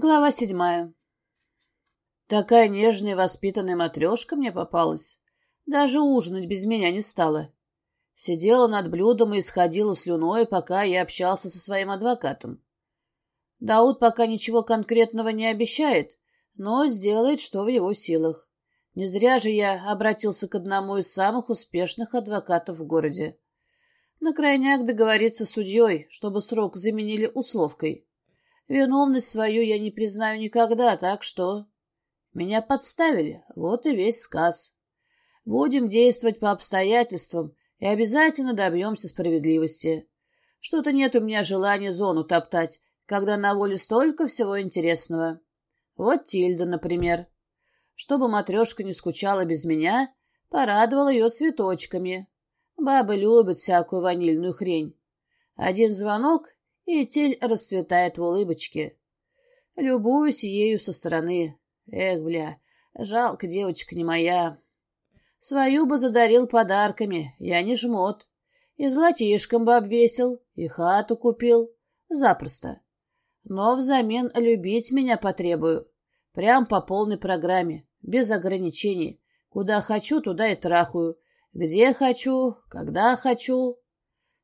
Глава седьмая. Такая нежная и воспитанная матрешка мне попалась. Даже ужинать без меня не стала. Сидела над блюдом и исходила слюной, пока я общался со своим адвокатом. Дауд пока ничего конкретного не обещает, но сделает, что в его силах. Не зря же я обратился к одному из самых успешных адвокатов в городе. На крайняк договориться с судьей, чтобы срок заменили условкой. Виновность свою я не признаю никогда, так что... Меня подставили, вот и весь сказ. Будем действовать по обстоятельствам и обязательно добьемся справедливости. Что-то нет у меня желания зону топтать, когда на воле столько всего интересного. Вот Тильда, например. Чтобы матрешка не скучала без меня, порадовала ее цветочками. Бабы любят всякую ванильную хрень. Один звонок, и тель расцветает в улыбочке. Любуюсь ею со стороны. Эх, бля, жалко, девочка не моя. Свою бы задарил подарками, я не жмот. И золотишком бы обвесил, и хату купил. Запросто. Но взамен любить меня потребую. Прям по полной программе, без ограничений. Куда хочу, туда и трахаю. Где хочу, когда хочу.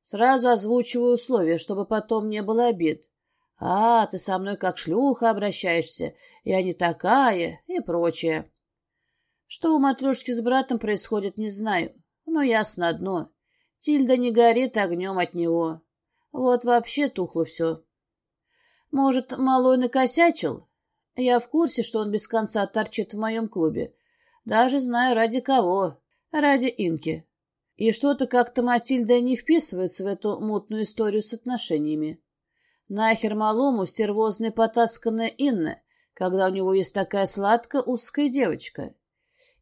Сразу озвучиваю условия, чтобы потом не было обид. А, ты со мной как шлюха обращаешься, я не такая и прочее. Что у матрешки с братом происходит, не знаю, но ясно одно. Тильда не горит огнем от него. Вот вообще тухло все. Может, малой накосячил? Я в курсе, что он без конца торчит в моем клубе. Даже знаю, ради кого. Ради Инки. И что-то как-то Матильда не вписывается в эту мутную историю с отношениями. Нахер малому стервозная потасканная Инна, когда у него есть такая сладкая узкая девочка?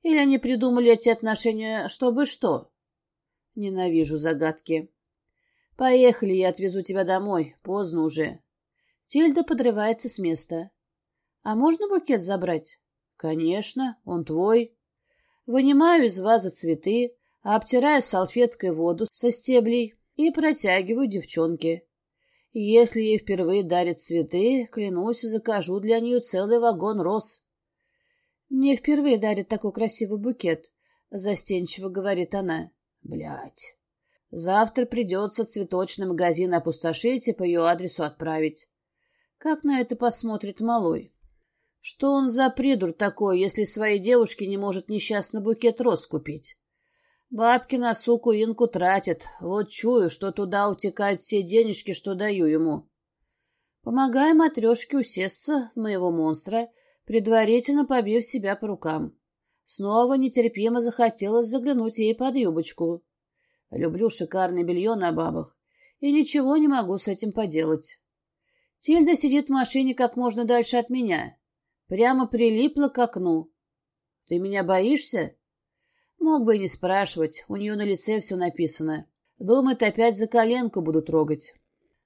Или они придумали эти отношения, чтобы что? Ненавижу загадки. Поехали, я отвезу тебя домой. Поздно уже. Тильда подрывается с места. А можно букет забрать? Конечно, он твой. Вынимаю из вазы цветы, обтирая салфеткой воду со стеблей и протягиваю девчонке. Если ей впервые дарят цветы, клянусь, закажу для нее целый вагон роз. Мне впервые дарят такой красивый букет, застенчиво говорит она. Блять. Завтра придется цветочный магазин опустошить и по ее адресу отправить. Как на это посмотрит малой? Что он за придур такой, если своей девушке не может несчастный букет роз купить? Бабки на суку инку тратят. Вот чую, что туда утекают все денежки, что даю ему. Помогаю матрешке усесться в моего монстра, предварительно побив себя по рукам. Снова нетерпимо захотелось заглянуть ей под юбочку. Люблю шикарное белье на бабах, и ничего не могу с этим поделать. Тильда сидит в машине как можно дальше от меня. Прямо прилипла к окну. — Ты меня боишься? Мог бы и не спрашивать, у нее на лице все написано. Думает, опять за коленку буду трогать.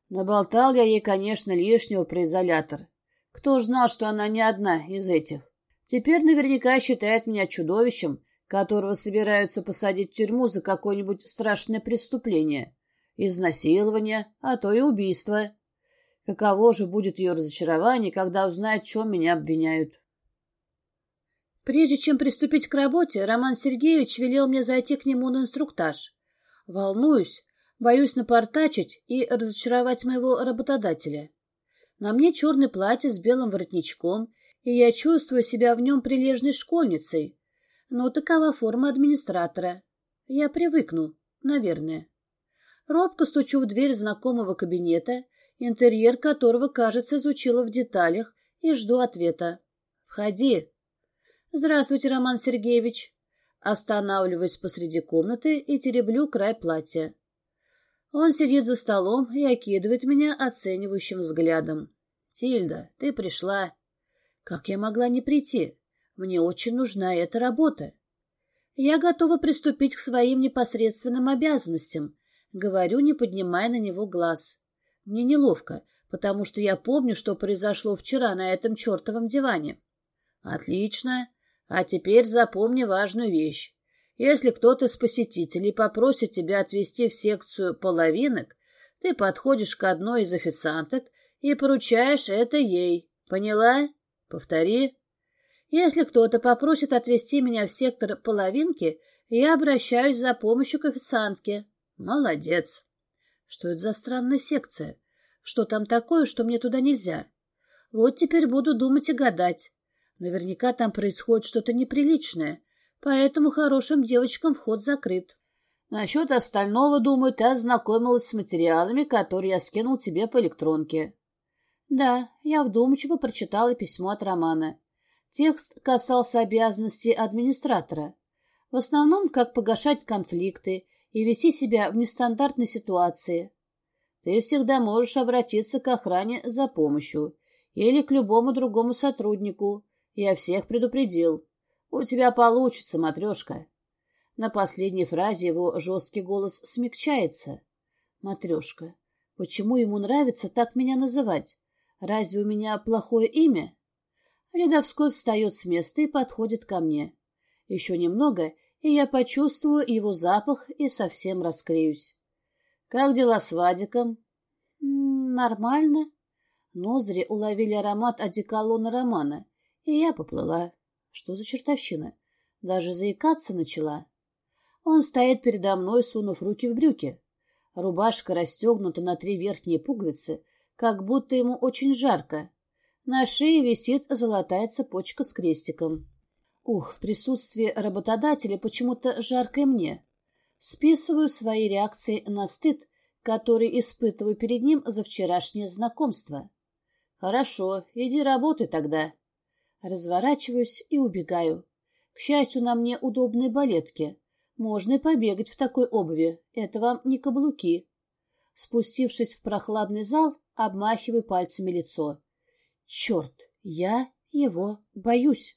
Наболтал я ей, конечно, лишнего про изолятор. Кто ж знал, что она не одна из этих? Теперь наверняка считает меня чудовищем, которого собираются посадить в тюрьму за какое-нибудь страшное преступление. Изнасилование, а то и убийство. Каково же будет ее разочарование, когда узнает, в чем меня обвиняют. Прежде чем приступить к работе, Роман Сергеевич велел мне зайти к нему на инструктаж. Волнуюсь, боюсь напортачить и разочаровать моего работодателя. На мне черное платье с белым воротничком, и я чувствую себя в нем прилежной школьницей. Но такова форма администратора. Я привыкну, наверное. Робко стучу в дверь знакомого кабинета, интерьер которого, кажется, изучила в деталях, и жду ответа. «Входи!» «Здравствуйте, Роман Сергеевич!» Останавливаюсь посреди комнаты и тереблю край платья. Он сидит за столом и окидывает меня оценивающим взглядом. «Тильда, ты пришла. Как я могла не прийти? Мне очень нужна эта работа. Я готова приступить к своим непосредственным обязанностям», — говорю, не поднимая на него глаз. Мне неловко, потому что я помню, что произошло вчера на этом чертовом диване. «Отлично. А теперь запомни важную вещь. Если кто-то из посетителей попросит тебя отвезти в секцию половинок, ты подходишь к одной из официанток и поручаешь это ей. Поняла? Повтори. Если кто-то попросит отвезти меня в сектор половинки, я обращаюсь за помощью к официантке. Молодец. Что это за странная секция? Что там такое, что мне туда нельзя? Вот теперь буду думать и гадать. Наверняка там происходит что-то неприличное, поэтому хорошим девочкам вход закрыт. Насчет остального, думаю, ты ознакомилась с материалами, которые я скинул тебе по электронке. Да, я вдумчиво прочитала письмо от Романа. Текст касался обязанностей администратора. В основном, как погашать конфликты и вести себя в нестандартной ситуации. Ты всегда можешь обратиться к охране за помощью или к любому другому сотруднику. Я всех предупредил. У тебя получится, матрешка. На последней фразе его жесткий голос смягчается. Матрешка, почему ему нравится так меня называть? Разве у меня плохое имя? Ледовской встает с места и подходит ко мне. Еще немного, и я почувствую его запах и совсем расклеюсь. Как дела с Вадиком? Нормально. Ноздри уловили аромат одеколона Романа, и я поплыла. Что за чертовщина? Даже заикаться начала. Он стоит передо мной, сунув руки в брюки. Рубашка расстегнута на три верхние пуговицы, как будто ему очень жарко. На шее висит золотая цепочка с крестиком. Ух, в присутствии работодателя почему-то жарко и мне. Списываю свои реакции на стыд, который испытываю перед ним за вчерашнее знакомство. Хорошо, иди работай тогда. Разворачиваюсь и убегаю. К счастью, на мне удобные балетки. Можно и побегать в такой обуви. Это вам не каблуки. Спустившись в прохладный зал, обмахиваю пальцами лицо. Черт, я его боюсь.